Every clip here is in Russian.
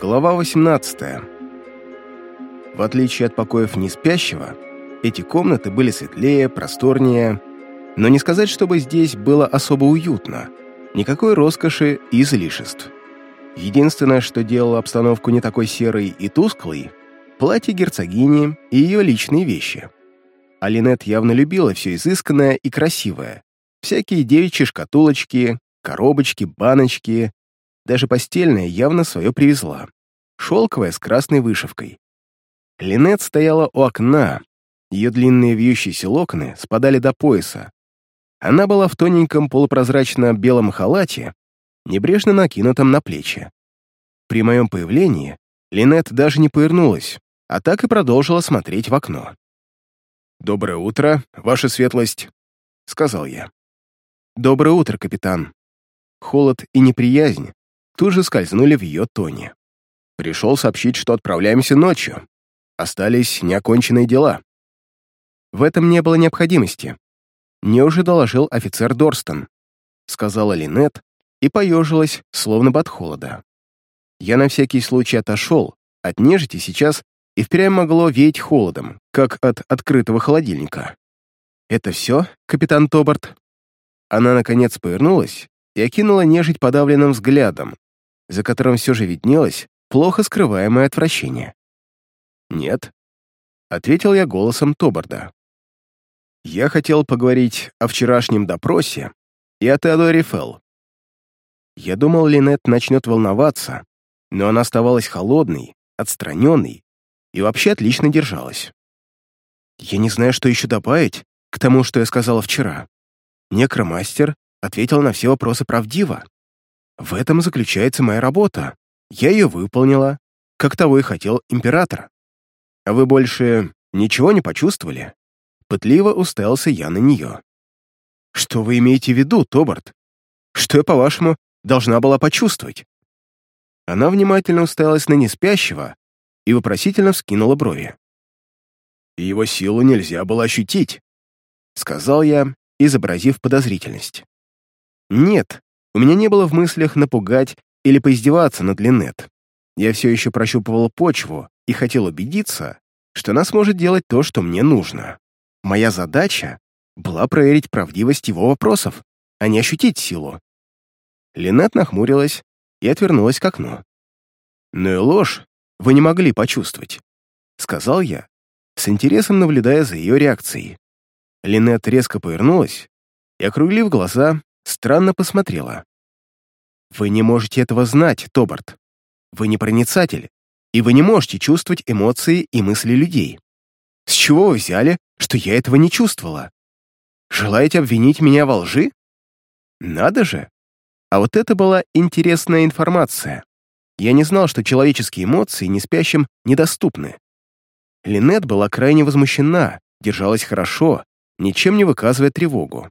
Глава 18. В отличие от покоев неспящего, эти комнаты были светлее, просторнее, но не сказать, чтобы здесь было особо уютно, никакой роскоши и излишеств. Единственное, что делало обстановку не такой серой и тусклой — платье герцогини и ее личные вещи. Алинет явно любила все изысканное и красивое. Всякие девичьи шкатулочки, коробочки, баночки, даже постельная явно свое привезла. Шелковая с красной вышивкой. Линет стояла у окна. Ее длинные вьющиеся локоны спадали до пояса. Она была в тоненьком полупрозрачно-белом халате, небрежно накинутом на плечи. При моем появлении Линет даже не повернулась, а так и продолжила смотреть в окно. «Доброе утро, ваша светлость», — сказал я. «Доброе утро, капитан». Холод и неприязнь тут же скользнули в ее тоне. Пришел сообщить, что отправляемся ночью. Остались неоконченные дела. В этом не было необходимости. Мне уже доложил офицер Дорстон, сказала Линет и поежилась, словно бы от холода. Я на всякий случай отошел, от нежити сейчас и впрямь могло веять холодом, как от открытого холодильника. «Это все, капитан Тобарт?» Она, наконец, повернулась и окинула нежить подавленным взглядом, за которым все же виднелось плохо скрываемое отвращение. «Нет», — ответил я голосом Тобарда. «Я хотел поговорить о вчерашнем допросе и о Теодоре Фелл. Я думал, Линет начнет волноваться, но она оставалась холодной, отстраненной и вообще отлично держалась. Я не знаю, что еще добавить к тому, что я сказала вчера. Некромастер ответил на все вопросы правдиво. В этом заключается моя работа. Я ее выполнила, как того и хотел император. А вы больше ничего не почувствовали? Пытливо уставился я на нее. Что вы имеете в виду, Тобарт? Что я, по-вашему, должна была почувствовать? Она внимательно уставилась на неспящего и вопросительно вскинула брови. «Его силу нельзя было ощутить», — сказал я, изобразив подозрительность. «Нет, у меня не было в мыслях напугать или поиздеваться над Линет. Я все еще прощупывал почву и хотел убедиться, что она сможет делать то, что мне нужно. Моя задача была проверить правдивость его вопросов, а не ощутить силу. Линет нахмурилась и отвернулась к окну. «Ну и ложь вы не могли почувствовать», — сказал я, с интересом наблюдая за ее реакцией. Линет резко повернулась и, округлив глаза, странно посмотрела. «Вы не можете этого знать, Тобарт. Вы не проницатель, и вы не можете чувствовать эмоции и мысли людей. С чего вы взяли, что я этого не чувствовала? Желаете обвинить меня во лжи? Надо же! А вот это была интересная информация. Я не знал, что человеческие эмоции неспящим недоступны. Линет была крайне возмущена, держалась хорошо, ничем не выказывая тревогу.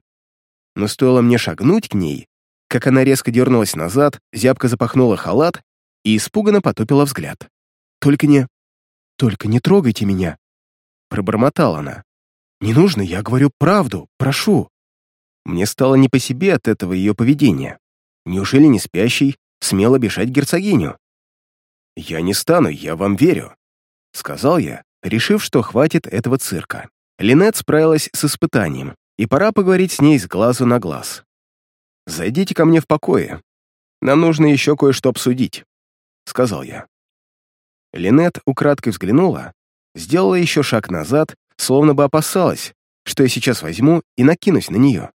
Но стоило мне шагнуть к ней, как она резко дернулась назад, зябко запахнула халат и испуганно потупила взгляд. «Только не... Только не трогайте меня!» Пробормотала она. «Не нужно, я говорю правду, прошу!» Мне стало не по себе от этого ее поведения. Неужели не спящий смело бежать герцогиню? «Я не стану, я вам верю», — сказал я, решив, что хватит этого цирка. Линет справилась с испытанием, и пора поговорить с ней с глазу на глаз. «Зайдите ко мне в покое. Нам нужно еще кое-что обсудить», — сказал я. Линет украдкой взглянула, сделала еще шаг назад, словно бы опасалась, что я сейчас возьму и накинусь на нее.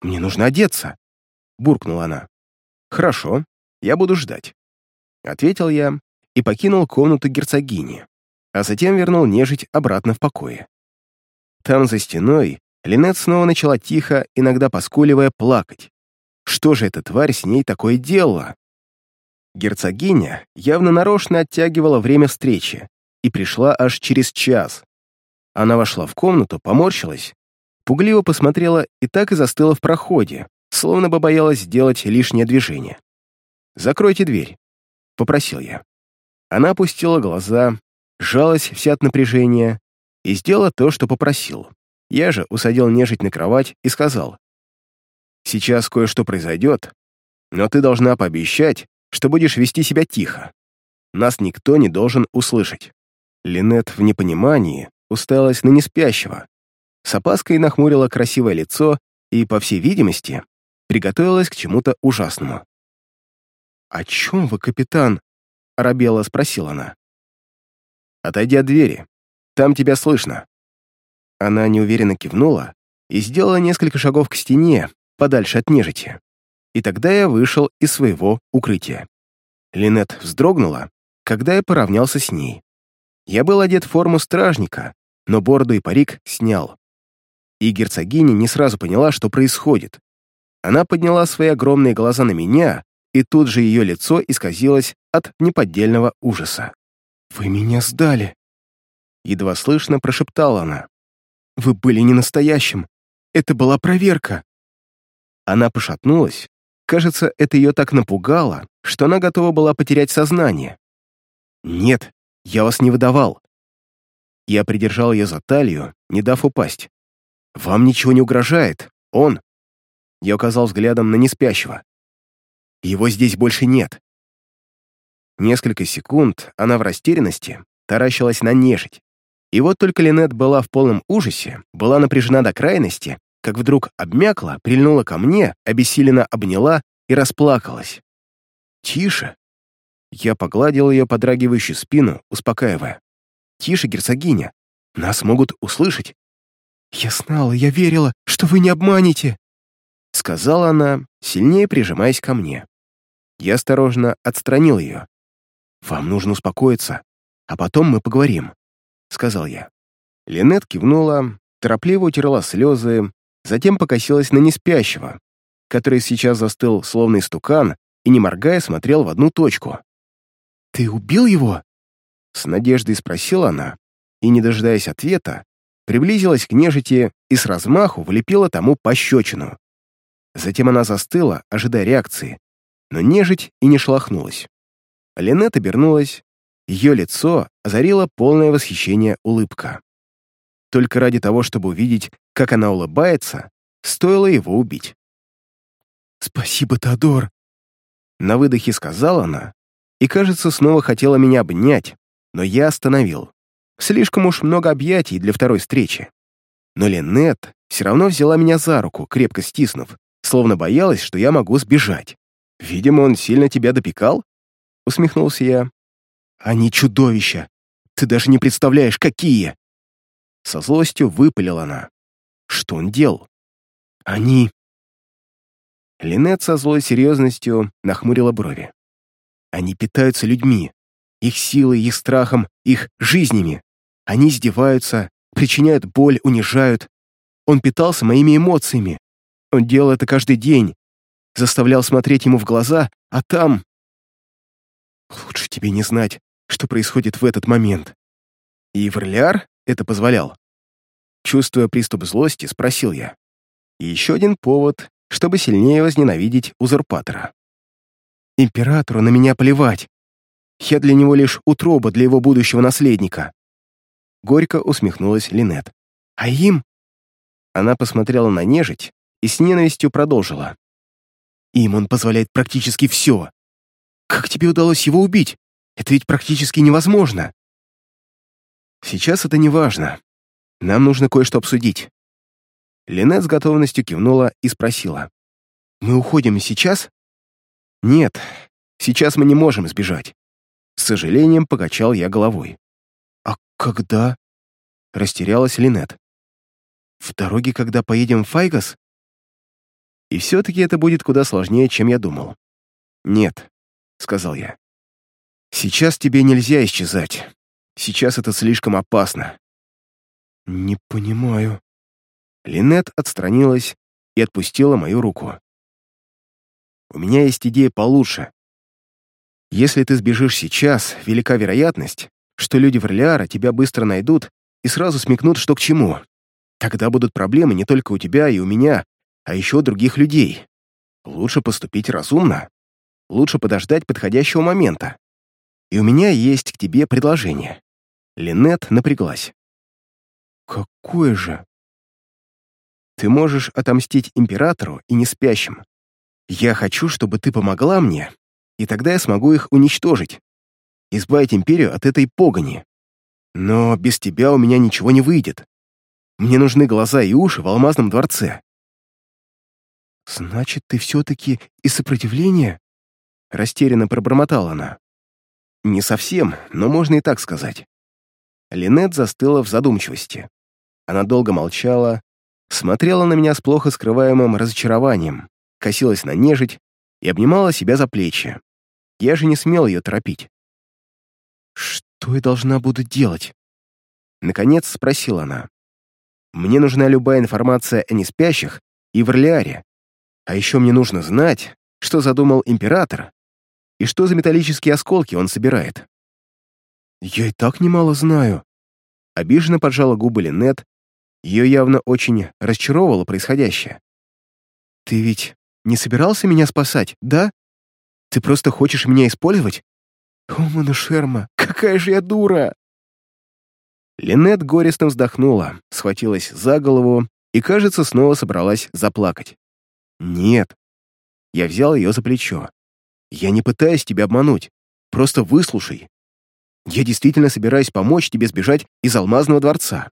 «Мне нужно одеться», — буркнула она. «Хорошо, я буду ждать», — ответил я и покинул комнату герцогини, а затем вернул нежить обратно в покое. Там, за стеной, Линет снова начала тихо, иногда поскуливая, плакать. Что же эта тварь с ней такое делала? Герцогиня явно нарочно оттягивала время встречи и пришла аж через час. Она вошла в комнату, поморщилась, пугливо посмотрела и так и застыла в проходе, словно бы боялась сделать лишнее движение. «Закройте дверь», — попросил я. Она опустила глаза, сжалась вся от напряжения и сделала то, что попросил. Я же усадил нежить на кровать и сказал, «Сейчас кое-что произойдет, но ты должна пообещать, что будешь вести себя тихо. нас никто не должен услышать. Линет в непонимании уставилась на неспящего, с опаской нахмурила красивое лицо и, по всей видимости, приготовилась к чему-то ужасному. «О чем вы, капитан?» — оробела спросила она. «Отойди от двери. Там тебя слышно». Она неуверенно кивнула и сделала несколько шагов к стене, подальше от нежити. И тогда я вышел из своего укрытия. Линет вздрогнула, когда я поравнялся с ней. Я был одет в форму стражника, но бороду и парик снял. И герцогиня не сразу поняла, что происходит. Она подняла свои огромные глаза на меня, и тут же ее лицо исказилось от неподдельного ужаса. «Вы меня сдали!» Едва слышно прошептала она. «Вы были не настоящим. Это была проверка». Она пошатнулась. Кажется, это ее так напугало, что она готова была потерять сознание. «Нет, я вас не выдавал». Я придержал ее за талию, не дав упасть. «Вам ничего не угрожает. Он...» Я указал взглядом на неспящего. «Его здесь больше нет». Несколько секунд она в растерянности таращилась на нежить. И вот только Линет была в полном ужасе, была напряжена до крайности, как вдруг обмякла, прильнула ко мне, обессиленно обняла и расплакалась. «Тише!» Я погладил ее подрагивающую спину, успокаивая. «Тише, герцогиня! Нас могут услышать!» «Я знала, я верила, что вы не обманете!» Сказала она, сильнее прижимаясь ко мне. Я осторожно отстранил ее. «Вам нужно успокоиться, а потом мы поговорим», — сказал я. Линет кивнула, торопливо утерла слезы, затем покосилась на неспящего, который сейчас застыл словно истукан и, не моргая, смотрел в одну точку. «Ты убил его?» С надеждой спросила она, и, не дожидаясь ответа, приблизилась к нежити и с размаху влепила тому пощечину. Затем она застыла, ожидая реакции, но нежить и не шелохнулась. Линет обернулась, ее лицо озарило полное восхищение улыбка. Только ради того, чтобы увидеть, как она улыбается, стоило его убить. «Спасибо, Тодор!» На выдохе сказала она, и, кажется, снова хотела меня обнять, но я остановил. Слишком уж много объятий для второй встречи. Но Линет все равно взяла меня за руку, крепко стиснув, словно боялась, что я могу сбежать. «Видимо, он сильно тебя допекал?» — усмехнулся я. «Они чудовища! Ты даже не представляешь, какие!» Со злостью выпалила она. «Что он делал?» «Они...» Линет со злой серьезностью нахмурила брови. «Они питаются людьми, их силой, их страхом, их жизнями. Они издеваются, причиняют боль, унижают. Он питался моими эмоциями. Он делал это каждый день. Заставлял смотреть ему в глаза, а там... Лучше тебе не знать, что происходит в этот момент. И Варляр это позволял. Чувствуя приступ злости, спросил я. И еще один повод, чтобы сильнее возненавидеть узурпатора. Императору на меня плевать. Я для него лишь утроба для его будущего наследника. Горько усмехнулась Линет. А им? Она посмотрела на нежить и с ненавистью продолжила. Им он позволяет практически все. Как тебе удалось его убить? Это ведь практически невозможно. Сейчас это не важно. Нам нужно кое-что обсудить. Линет с готовностью кивнула и спросила. «Мы уходим сейчас?» «Нет, сейчас мы не можем сбежать». С сожалением покачал я головой. «А когда?» — растерялась Линет. «В дороге, когда поедем в Файгас?» «И все-таки это будет куда сложнее, чем я думал». «Нет», — сказал я. «Сейчас тебе нельзя исчезать. Сейчас это слишком опасно». «Не понимаю». Линет отстранилась и отпустила мою руку. «У меня есть идея получше. Если ты сбежишь сейчас, велика вероятность, что люди в Орлеара тебя быстро найдут и сразу смекнут, что к чему. Тогда будут проблемы не только у тебя и у меня, а еще у других людей. Лучше поступить разумно. Лучше подождать подходящего момента. И у меня есть к тебе предложение». Линет напряглась. «Какое же?» «Ты можешь отомстить императору и неспящим. Я хочу, чтобы ты помогла мне, и тогда я смогу их уничтожить. избавить империю от этой погони. Но без тебя у меня ничего не выйдет. Мне нужны глаза и уши в алмазном дворце». «Значит, ты все-таки из сопротивления?» Растерянно пробормотала она. «Не совсем, но можно и так сказать». Линет застыла в задумчивости. Она долго молчала, смотрела на меня с плохо скрываемым разочарованием, косилась на нежить и обнимала себя за плечи. Я же не смел ее торопить. «Что я должна буду делать?» Наконец спросила она. «Мне нужна любая информация о неспящих и в Орлеаре. А еще мне нужно знать, что задумал император и что за металлические осколки он собирает». «Я и так немало знаю». Обиженно поджала губы Линет, ее явно очень расчаровывало происходящее. «Ты ведь не собирался меня спасать, да? Ты просто хочешь меня использовать? О, Манушерма, какая же я дура!» Линет горестно вздохнула, схватилась за голову и, кажется, снова собралась заплакать. «Нет». Я взял ее за плечо. «Я не пытаюсь тебя обмануть. Просто выслушай. Я действительно собираюсь помочь тебе сбежать из Алмазного дворца.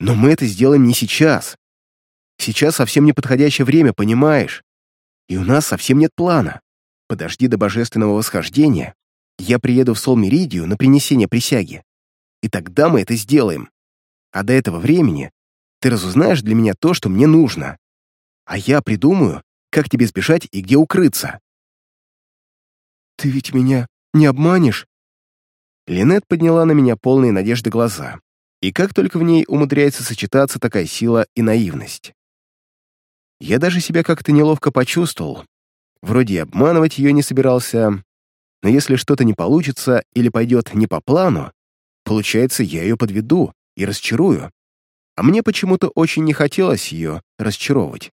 Но мы это сделаем не сейчас. Сейчас совсем неподходящее время, понимаешь? И у нас совсем нет плана. Подожди до божественного восхождения. Я приеду в Солмеридию на принесение присяги. И тогда мы это сделаем. А до этого времени ты разузнаешь для меня то, что мне нужно. А я придумаю, как тебе сбежать и где укрыться. Ты ведь меня не обманешь? Линет подняла на меня полные надежды глаза. И как только в ней умудряется сочетаться такая сила и наивность. Я даже себя как-то неловко почувствовал. Вроде и обманывать ее не собирался, но если что-то не получится или пойдет не по плану, получается, я ее подведу и расчарую. А мне почему-то очень не хотелось ее расчаровывать.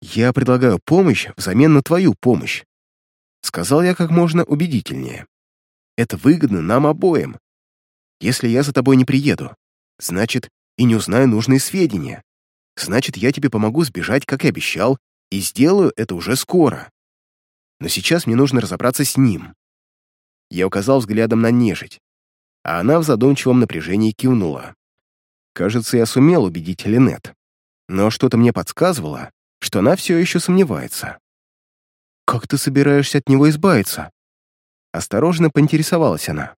«Я предлагаю помощь взамен на твою помощь», — сказал я как можно убедительнее. «Это выгодно нам обоим. Если я за тобой не приеду, значит, и не узнаю нужные сведения. Значит, я тебе помогу сбежать, как и обещал, и сделаю это уже скоро. Но сейчас мне нужно разобраться с ним. Я указал взглядом на нежить, а она в задумчивом напряжении кивнула. Кажется, я сумел убедить Линет, но что-то мне подсказывало, что она все еще сомневается. «Как ты собираешься от него избавиться?» Осторожно поинтересовалась она.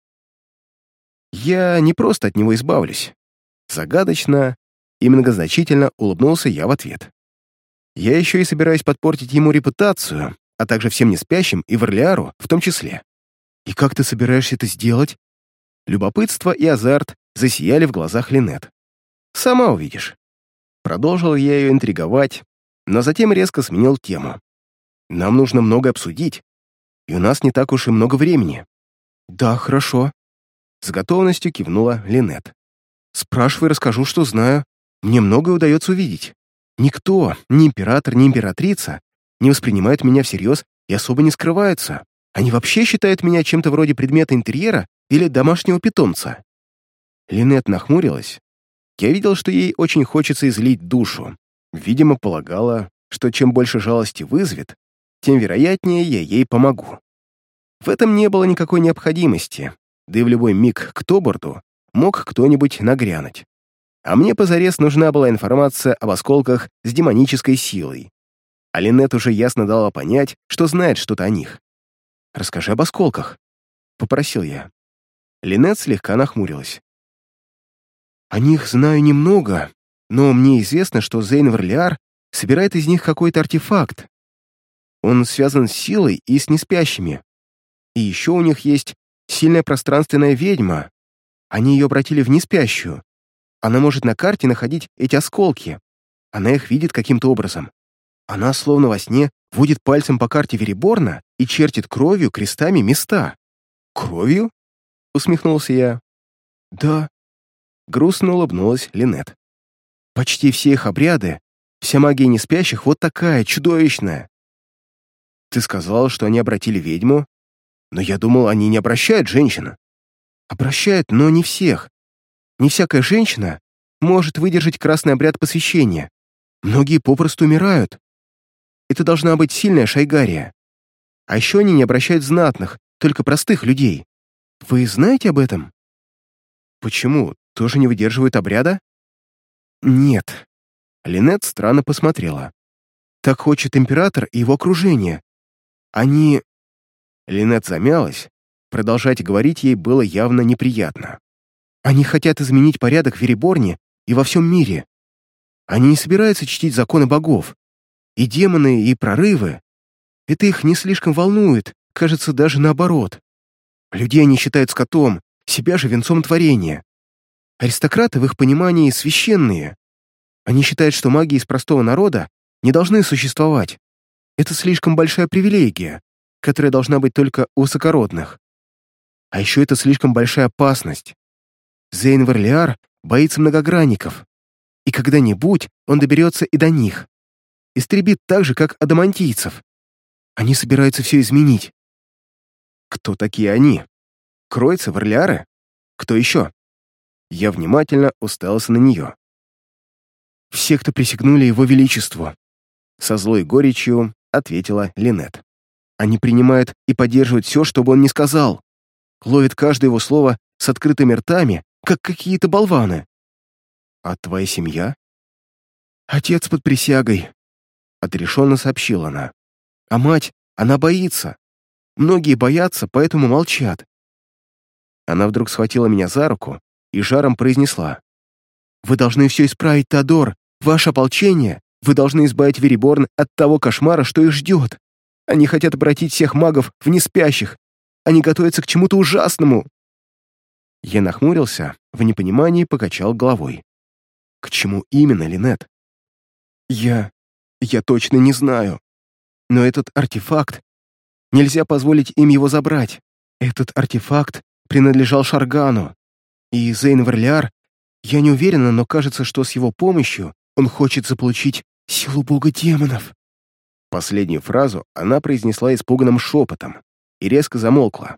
Я не просто от него избавлюсь. Загадочно и многозначительно улыбнулся я в ответ. Я еще и собираюсь подпортить ему репутацию, а также всем неспящим и Варлиару в том числе. И как ты собираешься это сделать? Любопытство и азарт засияли в глазах Линет. Сама увидишь. Продолжил я ее интриговать, но затем резко сменил тему. Нам нужно много обсудить, и у нас не так уж и много времени. Да, хорошо, с готовностью кивнула Линет. «Спрашивай, расскажу, что знаю. Мне многое удается увидеть. Никто, ни император, ни императрица, не воспринимает меня всерьез и особо не скрываются. Они вообще считают меня чем-то вроде предмета интерьера или домашнего питомца». Линет нахмурилась. Я видел, что ей очень хочется излить душу. Видимо, полагала, что чем больше жалости вызовет, тем вероятнее я ей помогу. В этом не было никакой необходимости, да и в любой миг к Тоборту мог кто-нибудь нагрянуть. А мне позарез нужна была информация об осколках с демонической силой. А Линет уже ясно дала понять, что знает что-то о них. «Расскажи об осколках», — попросил я. Линет слегка нахмурилась. «О них знаю немного, но мне известно, что Зейн Варлиар собирает из них какой-то артефакт. Он связан с силой и с неспящими. И еще у них есть Сильная пространственная ведьма. Они ее обратили в неспящую. Она может на карте находить эти осколки. Она их видит каким-то образом. Она, словно во сне, водит пальцем по карте Вереборна и чертит кровью, крестами места. «Кровью?» — усмехнулся я. «Да». Грустно улыбнулась Линет. «Почти все их обряды, вся магия неспящих вот такая, чудовищная. Ты сказал, что они обратили ведьму, но я думал, они не обращают женщин. Обращают, но не всех. Не всякая женщина может выдержать красный обряд посвящения. Многие попросту умирают. Это должна быть сильная шайгария. А еще они не обращают знатных, только простых людей. Вы знаете об этом? Почему? Тоже не выдерживают обряда? Нет. Линет странно посмотрела. Так хочет император и его окружение. Они... Линет замялась. Продолжать говорить ей было явно неприятно. Они хотят изменить порядок в Вереборне и во всем мире. Они не собираются чтить законы богов. И демоны, и прорывы. Это их не слишком волнует, кажется, даже наоборот. Людей они считают скотом, себя же венцом творения. Аристократы в их понимании священные. Они считают, что маги из простого народа не должны существовать. Это слишком большая привилегия, которая должна быть только у высокородных. А еще это слишком большая опасность. Зейн Варлиар боится многогранников, и когда-нибудь он доберется и до них. Истребит так же, как адамантийцев. Они собираются все изменить. Кто такие они? Кройцы, Варлиары? Кто еще? Я внимательно уставился на нее. Все, кто присягнули его величеству. Со злой горечью ответила Линет. Они принимают и поддерживают все, что бы он ни сказал. Ловят каждое его слово с открытыми ртами, как какие-то болваны. А твоя семья? Отец под присягой, отрешенно сообщила она. А мать, она боится. Многие боятся, поэтому молчат. Она вдруг схватила меня за руку и жаром произнесла. «Вы должны все исправить, Тодор. Ваше ополчение. Вы должны избавить Вереборн от того кошмара, что их ждет. Они хотят обратить всех магов в неспящих. Они готовятся к чему-то ужасному». Я нахмурился, в непонимании покачал головой. «К чему именно, Линет?» «Я... я точно не знаю. Но этот артефакт... Нельзя позволить им его забрать. Этот артефакт принадлежал Шаргану. И Зейн Верляр... Я не уверена, но кажется, что с его помощью он хочет заполучить силу бога демонов». Последнюю фразу она произнесла испуганным шепотом и резко замолкла.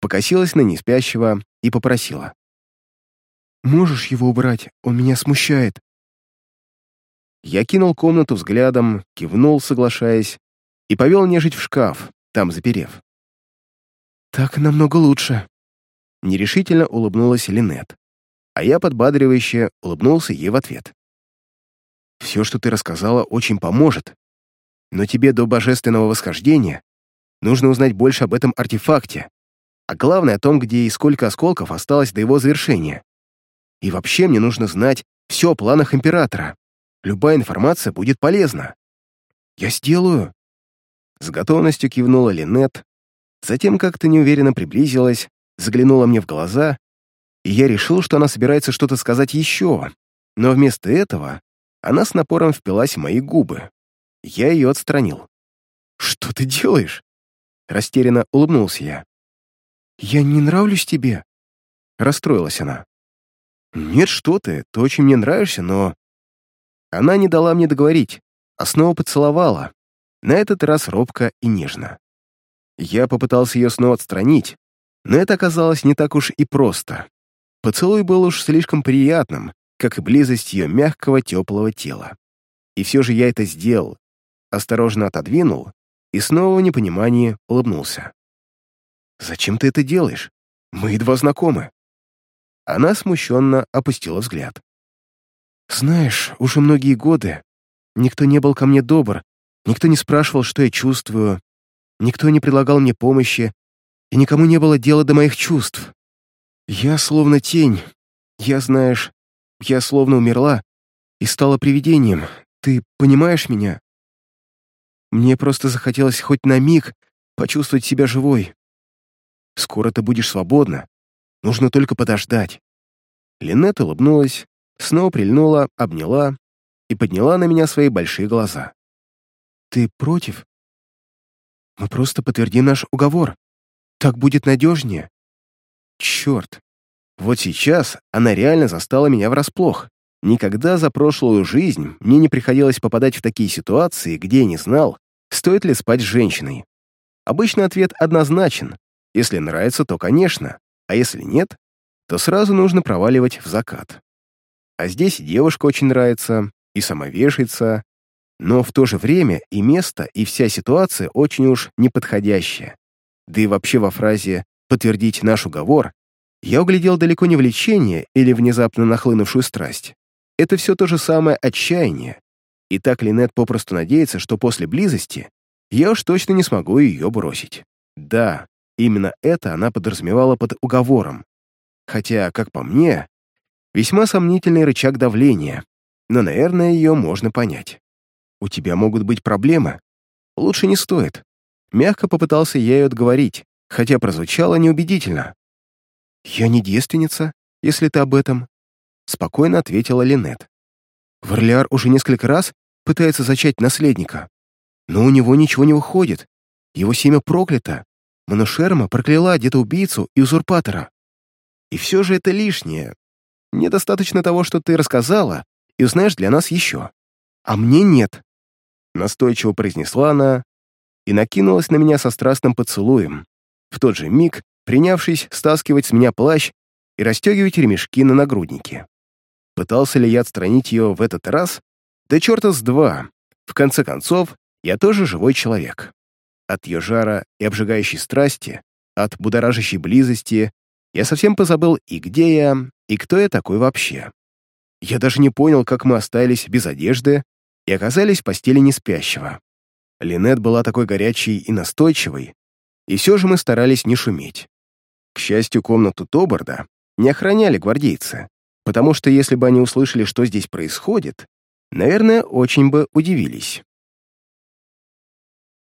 Покосилась на неспящего и попросила. «Можешь его убрать? Он меня смущает». Я кинул комнату взглядом, кивнул, соглашаясь, и повел нежить в шкаф, там заперев. «Так намного лучше», — нерешительно улыбнулась Линет, а я подбадривающе улыбнулся ей в ответ. «Все, что ты рассказала, очень поможет, но тебе до божественного восхождения нужно узнать больше об этом артефакте, а главное о том, где и сколько осколков осталось до его завершения. И вообще мне нужно знать все о планах Императора. Любая информация будет полезна. Я сделаю. С готовностью кивнула Линет, затем как-то неуверенно приблизилась, заглянула мне в глаза, и я решил, что она собирается что-то сказать еще, но вместо этого она с напором впилась в мои губы. Я ее отстранил. «Что ты делаешь?» Растерянно улыбнулся я. «Я не нравлюсь тебе?» Расстроилась она. «Нет, что ты, ты очень мне нравишься, но...» Она не дала мне договорить, а снова поцеловала, на этот раз робко и нежно. Я попытался ее снова отстранить, но это оказалось не так уж и просто. Поцелуй был уж слишком приятным, как и близость ее мягкого теплого тела. И все же я это сделал, осторожно отодвинул и снова в непонимании улыбнулся. «Зачем ты это делаешь? Мы едва знакомы». Она смущенно опустила взгляд. «Знаешь, уже многие годы никто не был ко мне добр, никто не спрашивал, что я чувствую, никто не предлагал мне помощи, и никому не было дела до моих чувств. Я словно тень, я, знаешь, я словно умерла и стала привидением, ты понимаешь меня? Мне просто захотелось хоть на миг почувствовать себя живой. Скоро ты будешь свободна. Нужно только подождать». Линет улыбнулась, снова прильнула, обняла и подняла на меня свои большие глаза. «Ты против? Мы просто подтвердим наш уговор. Так будет надежнее». «Черт! Вот сейчас она реально застала меня врасплох. Никогда за прошлую жизнь мне не приходилось попадать в такие ситуации, где я не знал, стоит ли спать с женщиной. Обычно ответ однозначен. Если нравится, то конечно, а если нет, то сразу нужно проваливать в закат. А здесь девушка очень нравится, и сама вешается, но в то же время и место, и вся ситуация очень уж неподходящая. Да и вообще во фразе «подтвердить наш уговор» я углядел далеко не влечение или внезапно нахлынувшую страсть. Это все то же самое отчаяние. И так Линет попросту надеется, что после близости я уж точно не смогу ее бросить. Да, именно это она подразумевала под уговором. Хотя, как по мне, весьма сомнительный рычаг давления, но, наверное, ее можно понять. У тебя могут быть проблемы. Лучше не стоит. Мягко попытался я ее отговорить, хотя прозвучало неубедительно. «Я не девственница, если ты об этом», — спокойно ответила Линет. «Варлиар уже несколько раз пытается зачать наследника, но у него ничего не выходит. Его семя проклято. Манушерма прокляла где-то убийцу и узурпатора. И все же это лишнее. Недостаточно того, что ты рассказала, и узнаешь для нас еще. А мне нет. Настойчиво произнесла она и накинулась на меня со страстным поцелуем, в тот же миг принявшись стаскивать с меня плащ и расстегивать ремешки на нагруднике. Пытался ли я отстранить ее в этот раз? Да черта с два. В конце концов, я тоже живой человек. От ее жара и обжигающей страсти, от будоражащей близости я совсем позабыл и где я, и кто я такой вообще. Я даже не понял, как мы остались без одежды и оказались в постели неспящего. Линет была такой горячей и настойчивой, и все же мы старались не шуметь. К счастью, комнату Тобарда не охраняли гвардейцы, потому что если бы они услышали, что здесь происходит, наверное, очень бы удивились.